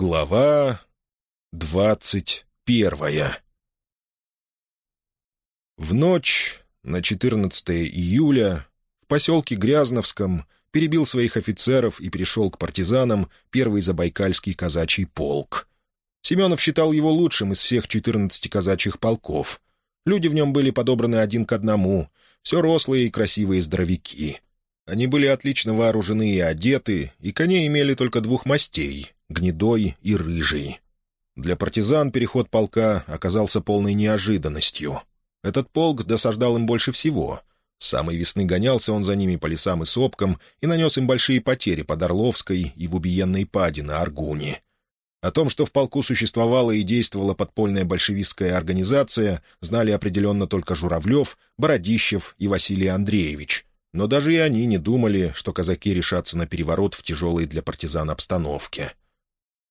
Глава двадцать первая В ночь на 14 июля в поселке Грязновском перебил своих офицеров и перешел к партизанам первый забайкальский казачий полк. Семенов считал его лучшим из всех 14 казачьих полков. Люди в нем были подобраны один к одному, все рослые и красивые здоровяки. Они были отлично вооружены и одеты, и коней имели только двух мастей гнедой и рыжий. Для партизан переход полка оказался полной неожиданностью. Этот полк досаждал им больше всего. С самой весны гонялся он за ними по лесам и сопкам и нанес им большие потери под Орловской и в убиенной паде на Аргуне. О том, что в полку существовала и действовала подпольная большевистская организация, знали определенно только Журавлев, Бородищев и Василий Андреевич, но даже и они не думали, что казаки решатся на переворот в тяжелой для партизан обстановке.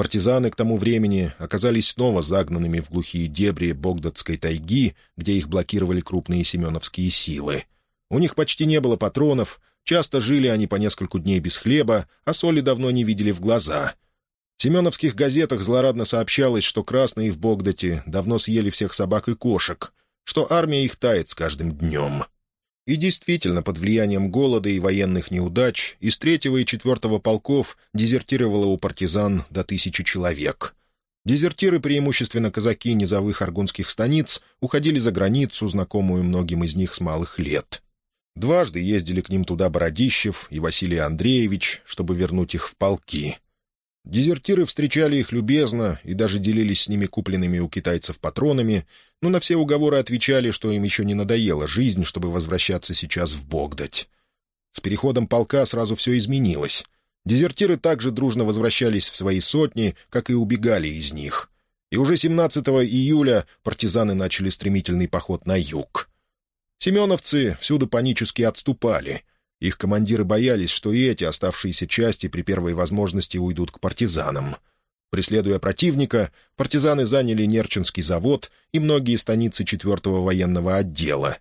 Партизаны к тому времени оказались снова загнанными в глухие дебри Богдатской тайги, где их блокировали крупные семеновские силы. У них почти не было патронов, часто жили они по нескольку дней без хлеба, а соли давно не видели в глаза. В семеновских газетах злорадно сообщалось, что красные в Богдате давно съели всех собак и кошек, что армия их тает с каждым днем. И действительно, под влиянием голода и военных неудач из третьего и четвертого полков дезертировало у партизан до тысячи человек. Дезертиры, преимущественно казаки низовых аргунских станиц, уходили за границу, знакомую многим из них с малых лет. Дважды ездили к ним туда Бородищев и Василий Андреевич, чтобы вернуть их в полки — Дезертиры встречали их любезно и даже делились с ними купленными у китайцев патронами, но на все уговоры отвечали, что им еще не надоела жизнь, чтобы возвращаться сейчас в Богдать. С переходом полка сразу все изменилось. Дезертиры также дружно возвращались в свои сотни, как и убегали из них. И уже 17 июля партизаны начали стремительный поход на юг. Семеновцы всюду панически отступали — их командиры боялись, что и эти оставшиеся части при первой возможности уйдут к партизанам. Преследуя противника, партизаны заняли Нерчинский завод и многие станицы 4-го военного отдела.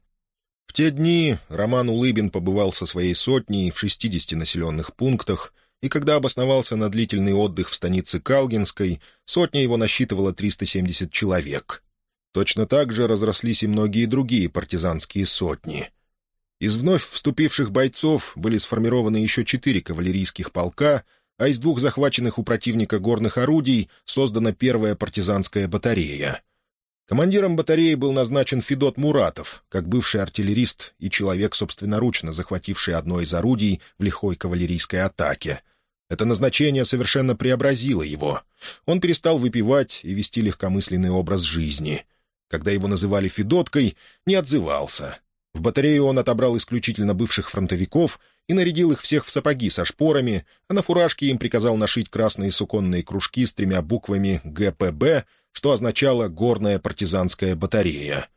В те дни Роман Улыбин побывал со своей сотней в 60 населенных пунктах, и когда обосновался на длительный отдых в станице Калгинской, сотня его насчитывала 370 человек. Точно так же разрослись и многие другие партизанские сотни — из вновь вступивших бойцов были сформированы еще четыре кавалерийских полка, а из двух захваченных у противника горных орудий создана первая партизанская батарея. Командиром батареи был назначен Федот Муратов, как бывший артиллерист и человек, собственноручно захвативший одно из орудий в лихой кавалерийской атаке. Это назначение совершенно преобразило его. Он перестал выпивать и вести легкомысленный образ жизни. Когда его называли Федоткой, не отзывался — в батарею он отобрал исключительно бывших фронтовиков и нарядил их всех в сапоги со шпорами, а на фуражке им приказал нашить красные суконные кружки с тремя буквами «ГПБ», что означало «Горная партизанская батарея».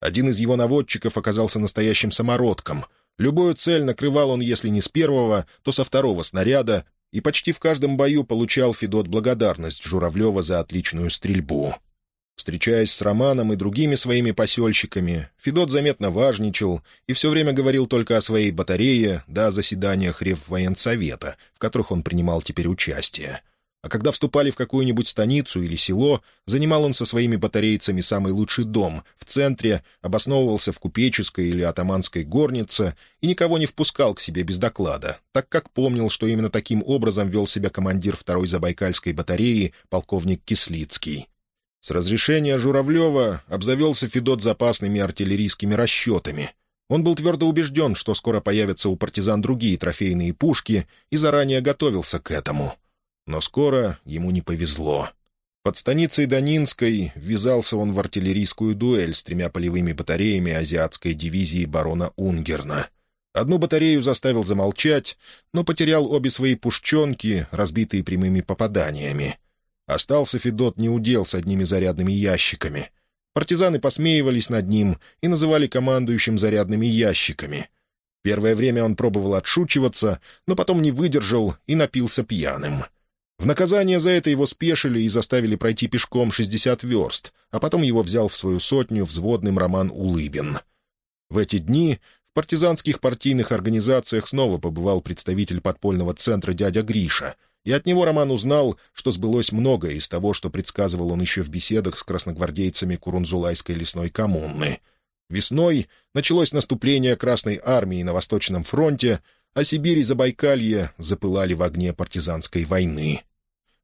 Один из его наводчиков оказался настоящим самородком. Любую цель накрывал он, если не с первого, то со второго снаряда, и почти в каждом бою получал Федот благодарность Журавлева за отличную стрельбу. Встречаясь с Романом и другими своими посельщиками, Федот заметно важничал и все время говорил только о своей батарее да о заседаниях Реввоенсовета, в которых он принимал теперь участие. А когда вступали в какую-нибудь станицу или село, занимал он со своими батарейцами самый лучший дом в центре, обосновывался в купеческой или атаманской горнице и никого не впускал к себе без доклада, так как помнил, что именно таким образом вел себя командир второй Забайкальской батареи полковник Кислицкий. С разрешения Журавлева обзавелся Федот запасными артиллерийскими расчетами. Он был твердо убежден, что скоро появятся у партизан другие трофейные пушки, и заранее готовился к этому. Но скоро ему не повезло. Под станицей Данинской ввязался он в артиллерийскую дуэль с тремя полевыми батареями азиатской дивизии барона Унгерна. Одну батарею заставил замолчать, но потерял обе свои пушченки, разбитые прямыми попаданиями — Остался Федот неудел с одними зарядными ящиками. Партизаны посмеивались над ним и называли командующим зарядными ящиками. Первое время он пробовал отшучиваться, но потом не выдержал и напился пьяным. В наказание за это его спешили и заставили пройти пешком 60 верст, а потом его взял в свою сотню взводным Роман Улыбин. В эти дни в партизанских партийных организациях снова побывал представитель подпольного центра дядя Гриша — и от него Роман узнал, что сбылось многое из того, что предсказывал он еще в беседах с красногвардейцами Курунзулайской лесной коммуны. Весной началось наступление Красной армии на Восточном фронте, а Сибирь и Забайкалье запылали в огне партизанской войны.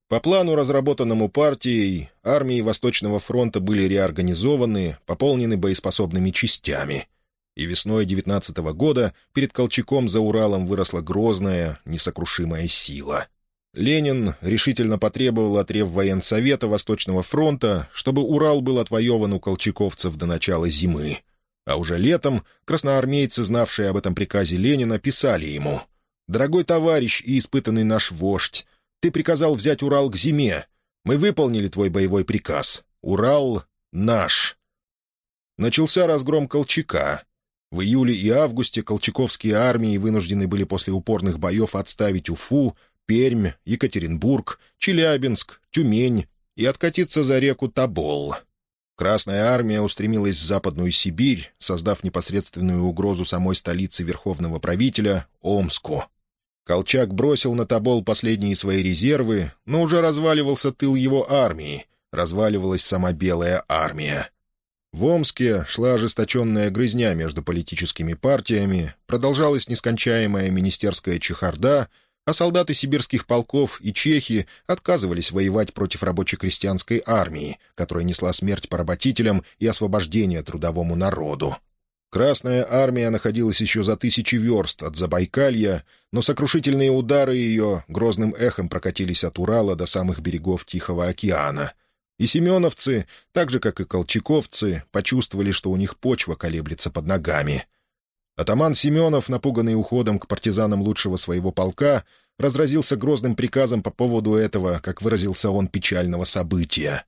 По плану, разработанному партией, армии Восточного фронта были реорганизованы, пополнены боеспособными частями. И весной 19 -го года перед Колчаком за Уралом выросла грозная, несокрушимая сила. Ленин решительно потребовал от Реввоенсовета Восточного фронта, чтобы Урал был отвоеван у колчаковцев до начала зимы. А уже летом красноармейцы, знавшие об этом приказе Ленина, писали ему «Дорогой товарищ и испытанный наш вождь, ты приказал взять Урал к зиме. Мы выполнили твой боевой приказ. Урал наш». Начался разгром Колчака. В июле и августе колчаковские армии вынуждены были после упорных боев отставить Уфу, Пермь, Екатеринбург, Челябинск, Тюмень и откатиться за реку Тобол. Красная армия устремилась в Западную Сибирь, создав непосредственную угрозу самой столице верховного правителя — Омску. Колчак бросил на Тобол последние свои резервы, но уже разваливался тыл его армии, разваливалась сама Белая армия. В Омске шла ожесточенная грызня между политическими партиями, продолжалась нескончаемая министерская чехарда, а солдаты сибирских полков и чехи отказывались воевать против рабоче-крестьянской армии, которая несла смерть поработителям и освобождение трудовому народу. Красная армия находилась еще за тысячи верст от Забайкалья, но сокрушительные удары ее грозным эхом прокатились от Урала до самых берегов Тихого океана. И семеновцы, так же, как и колчаковцы, почувствовали, что у них почва колеблется под ногами. Атаман Семенов, напуганный уходом к партизанам лучшего своего полка, разразился грозным приказом по поводу этого, как выразился он, печального события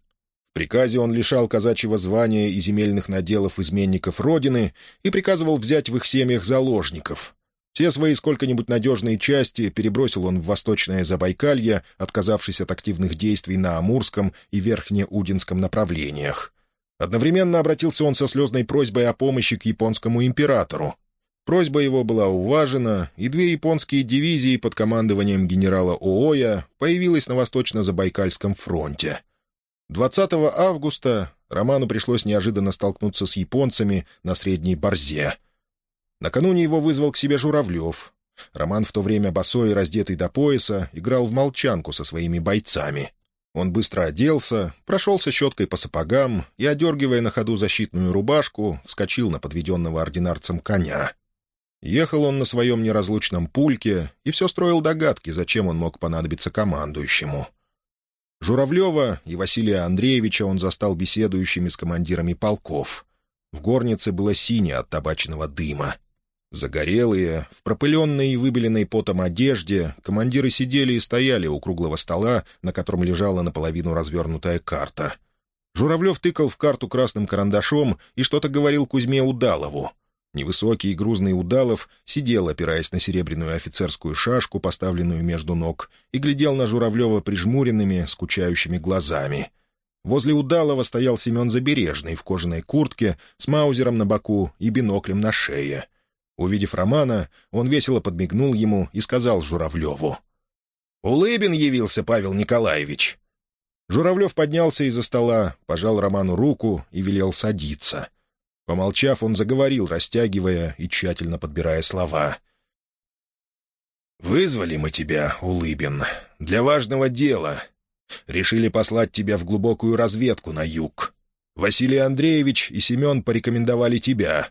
приказе он лишал казачьего звания и земельных наделов изменников Родины и приказывал взять в их семьях заложников. Все свои сколько-нибудь надежные части перебросил он в Восточное Забайкалье, отказавшись от активных действий на Амурском и Верхнеудинском направлениях. Одновременно обратился он со слезной просьбой о помощи к японскому императору. Просьба его была уважена, и две японские дивизии под командованием генерала Ооя появились на Восточно-Забайкальском фронте — 20 августа Роману пришлось неожиданно столкнуться с японцами на Средней Борзе. Накануне его вызвал к себе Журавлев. Роман в то время босой раздетый до пояса играл в молчанку со своими бойцами. Он быстро оделся, прошелся щеткой по сапогам и, одергивая на ходу защитную рубашку, вскочил на подведенного ординарцем коня. Ехал он на своем неразлучном пульке и все строил догадки, зачем он мог понадобиться командующему. Журавлева и Василия Андреевича он застал беседующими с командирами полков. В горнице было синее от табачного дыма. Загорелые, в пропыленной и выбеленной потом одежде, командиры сидели и стояли у круглого стола, на котором лежала наполовину развернутая карта. Журавлев тыкал в карту красным карандашом и что-то говорил Кузьме Удалову — Невысокий и грузный Удалов сидел, опираясь на серебряную офицерскую шашку, поставленную между ног, и глядел на Журавлева прижмуренными, скучающими глазами. Возле Удалова стоял Семен Забережный в кожаной куртке, с маузером на боку и биноклем на шее. Увидев Романа, он весело подмигнул ему и сказал Журавлеву. «Улыбин явился, Павел Николаевич!» Журавлев поднялся из-за стола, пожал Роману руку и велел садиться — Помолчав, он заговорил, растягивая и тщательно подбирая слова. «Вызвали мы тебя, Улыбин, для важного дела. Решили послать тебя в глубокую разведку на юг. Василий Андреевич и Семен порекомендовали тебя.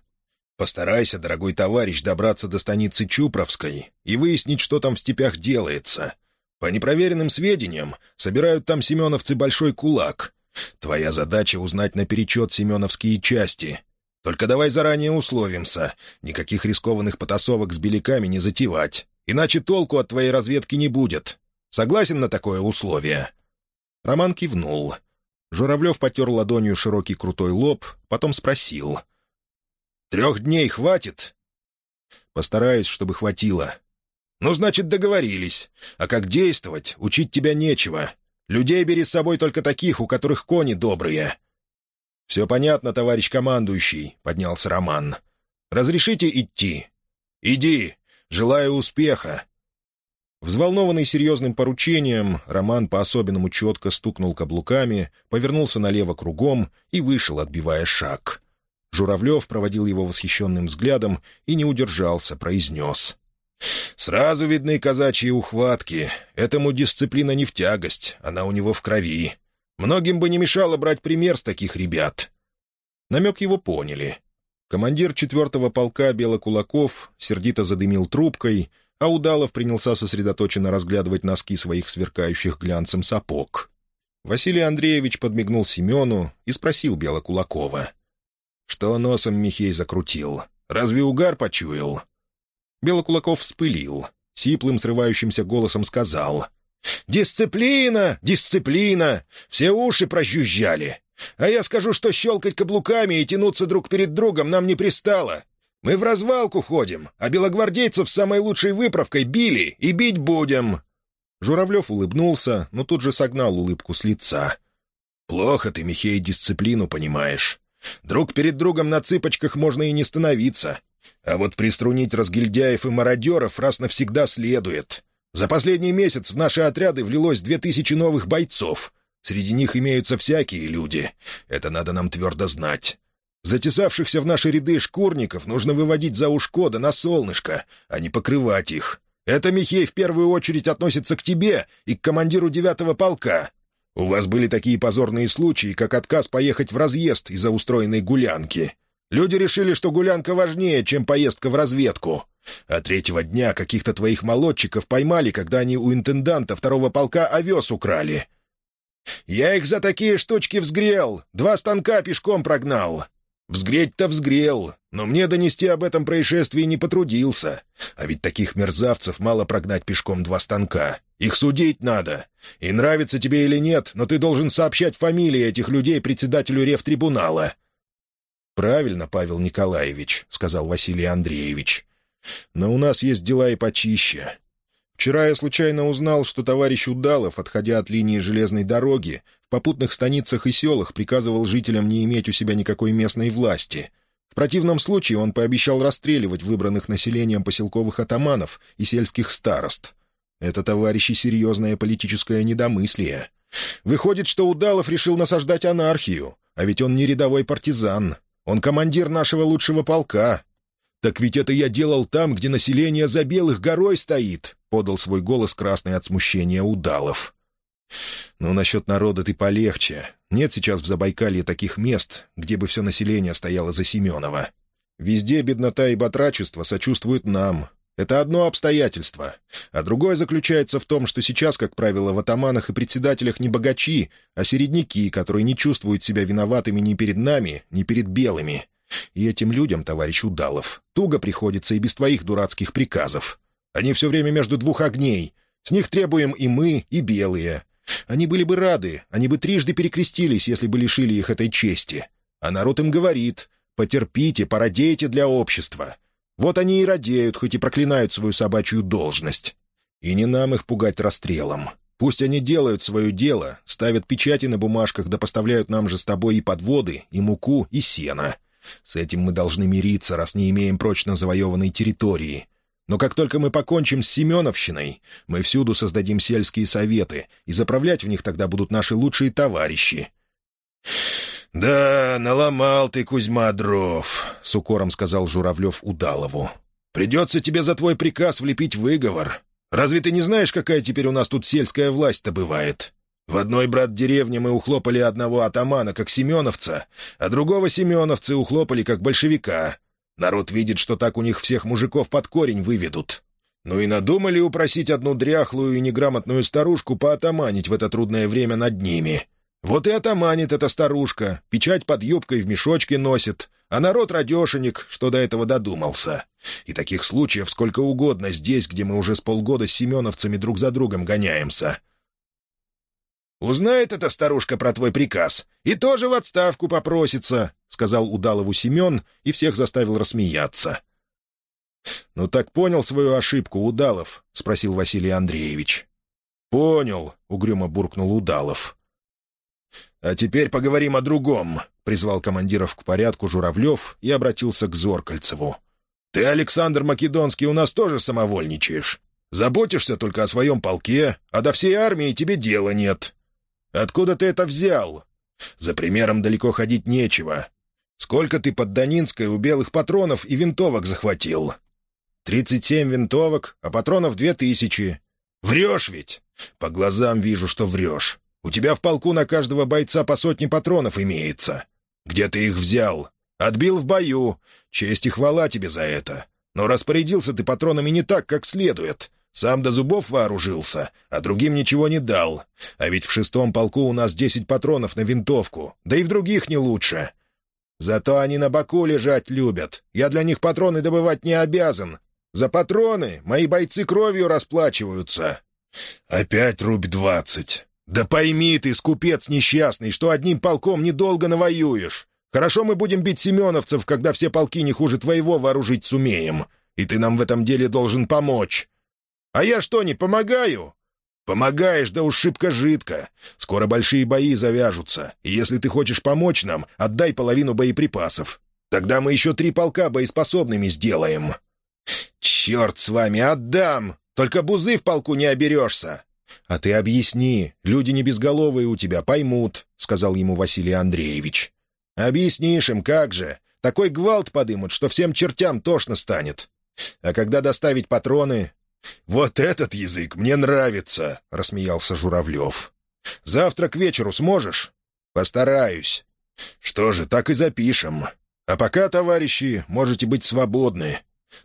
Постарайся, дорогой товарищ, добраться до станицы Чупровской и выяснить, что там в степях делается. По непроверенным сведениям, собирают там семеновцы большой кулак. Твоя задача — узнать наперечет семеновские части, только давай заранее условимся. Никаких рискованных потасовок с беляками не затевать. Иначе толку от твоей разведки не будет. Согласен на такое условие?» Роман кивнул. Журавлев потер ладонью широкий крутой лоб, потом спросил. «Трех дней хватит?» «Постараюсь, чтобы хватило». «Ну, значит, договорились. А как действовать, учить тебя нечего. Людей бери с собой только таких, у которых кони добрые. «Все понятно, товарищ командующий», — поднялся Роман. «Разрешите идти?» «Иди. Желаю успеха». Взволнованный серьезным поручением, Роман по-особенному четко стукнул каблуками, повернулся налево кругом и вышел, отбивая шаг. Журавлев проводил его восхищенным взглядом и не удержался, произнес. «Сразу видны казачьи ухватки. Этому дисциплина не в тягость, она у него в крови. Многим бы не мешало брать пример с таких ребят». Намек его поняли. Командир четвертого полка Белокулаков сердито задымил трубкой, а Удалов принялся сосредоточенно разглядывать носки своих сверкающих глянцем сапог. Василий Андреевич подмигнул Семену и спросил Белокулакова. «Что носом Михей закрутил? Разве угар почуял?» Белокулаков вспылил. Сиплым, срывающимся голосом сказал. «Дисциплина! Дисциплина! Все уши прожужжали! А я скажу, что щелкать каблуками и тянуться друг перед другом нам не пристало. Мы в развалку ходим, а белогвардейцев самой лучшей выправкой били и бить будем». Журавлев улыбнулся, но тут же согнал улыбку с лица. «Плохо ты, Михей, дисциплину понимаешь. Друг перед другом на цыпочках можно и не становиться. А вот приструнить разгильдяев и мародеров раз навсегда следует. За последний месяц в наши отряды влилось две тысячи новых бойцов. Среди них имеются всякие люди. Это надо нам твердо знать. Затесавшихся в наши ряды шкурников нужно выводить за ушко да на солнышко, а не покрывать их. Это, Михей, в первую очередь относится к тебе и к командиру девятого полка. У вас были такие позорные случаи, как отказ поехать в разъезд из-за устроенной гулянки. Люди решили, что гулянка важнее, чем поездка в разведку. А третьего дня каких-то твоих молодчиков поймали, когда они у интенданта второго полка овес украли. Я их за такие штучки взгрел, два станка пешком прогнал. Взгреть-то взгрел, но мне донести об этом происшествии не потрудился. А ведь таких мерзавцев мало прогнать пешком два станка. Их судить надо. И нравится тебе или нет, но ты должен сообщать фамилии этих людей председателю рефтрибунала». «Правильно, Павел Николаевич», — сказал Василий Андреевич. «Но у нас есть дела и почище. Вчера я случайно узнал, что товарищ Удалов, отходя от линии железной дороги, в попутных станицах и селах приказывал жителям не иметь у себя никакой местной власти. В противном случае он пообещал расстреливать выбранных населением поселковых атаманов и сельских старост. Это, товарищи, серьезное политическое недомыслие. Выходит, что Удалов решил насаждать анархию, а ведь он не рядовой партизан. Он командир нашего лучшего полка, «Так ведь это я делал там, где население за белых горой стоит», — подал свой голос красный от смущения Удалов. «Ну, насчет народа ты полегче. Нет сейчас в Забайкалье таких мест, где бы все население стояло за Семенова. Везде беднота и батрачество сочувствуют нам. Это одно обстоятельство. А другое заключается в том, что сейчас, как правило, в атаманах и председателях не богачи, а середняки, которые не чувствуют себя виноватыми ни перед нами, ни перед белыми. И этим людям, товарищ Удалов, туго приходится и без твоих дурацких приказов. Они все время между двух огней. С них требуем и мы, и белые. Они были бы рады, они бы трижды перекрестились, если бы лишили их этой чести. А народ им говорит «потерпите, породейте для общества». Вот они и радеют, хоть и проклинают свою собачью должность. И не нам их пугать расстрелом. Пусть они делают свое дело, ставят печати на бумажках да поставляют нам же с тобой и подводы, и муку, и сено. С этим мы должны мириться, раз не имеем прочно завоеванной территории. Но как только мы покончим с Семеновщиной, мы всюду создадим сельские советы, и заправлять в них тогда будут наши лучшие товарищи». «Да, наломал ты, Кузьма, дров», — с укором сказал Журавлев Удалову. «Придется тебе за твой приказ влепить выговор. Разве ты не знаешь, какая теперь у нас тут сельская власть-то бывает? В одной, брат, деревне мы ухлопали одного атамана, как семеновца, а другого семеновцы ухлопали, как большевика. Народ видит, что так у них всех мужиков под корень выведут. Ну и надумали упросить одну дряхлую и неграмотную старушку поатаманить в это трудное время над ними. Вот и атаманит эта старушка, печать под юбкой в мешочке носит, а народ радешенек, что до этого додумался. И таких случаев сколько угодно здесь, где мы уже с полгода с семеновцами друг за другом гоняемся. «Узнает эта старушка про твой приказ и тоже в отставку попросится», — сказал Удалову Семен и всех заставил рассмеяться. «Ну так понял свою ошибку, Удалов?» — спросил Василий Андреевич. «Понял», — угрюмо буркнул Удалов. «А теперь поговорим о другом», — призвал командиров к порядку Журавлев и обратился к Зоркальцеву. «Ты, Александр Македонский, у нас тоже самовольничаешь. Заботишься только о своем полке, а до всей армии тебе дела нет. Откуда ты это взял? За примером далеко ходить нечего. Сколько ты под Данинской у белых патронов и винтовок захватил? Тридцать семь винтовок, а патронов две тысячи. Врешь ведь? По глазам вижу, что врешь. У тебя в полку на каждого бойца по сотне патронов имеется. Где ты их взял? Отбил в бою. Честь и хвала тебе за это. Но распорядился ты патронами не так, как следует. Сам до зубов вооружился, а другим ничего не дал. А ведь в шестом полку у нас десять патронов на винтовку, да и в других не лучше. Зато они на боку лежать любят. Я для них патроны добывать не обязан. За патроны мои бойцы кровью расплачиваются. Опять рубь двадцать. Да пойми ты, скупец несчастный, что одним полком недолго навоюешь. Хорошо мы будем бить семеновцев, когда все полки не хуже твоего вооружить сумеем. И ты нам в этом деле должен помочь. А я что, не помогаю? Помогаешь, да уж шибко жидко. Скоро большие бои завяжутся, и если ты хочешь помочь нам, отдай половину боеприпасов. Тогда мы еще три полка боеспособными сделаем». «Черт с вами, отдам! Только бузы в полку не оберешься!» «А ты объясни, люди не безголовые у тебя поймут», — сказал ему Василий Андреевич. «Объяснишь им, как же. Такой гвалт подымут, что всем чертям тошно станет. А когда доставить патроны...» «Вот этот язык мне нравится», — рассмеялся Журавлев. «Завтра к вечеру сможешь?» «Постараюсь». «Что же, так и запишем. А пока, товарищи, можете быть свободны.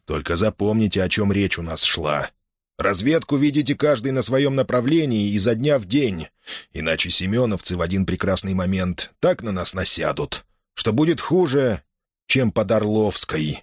Только запомните, о чем речь у нас шла. Разведку видите каждый на своем направлении изо дня в день, иначе семеновцы в один прекрасный момент так на нас насядут, что будет хуже, чем под Орловской».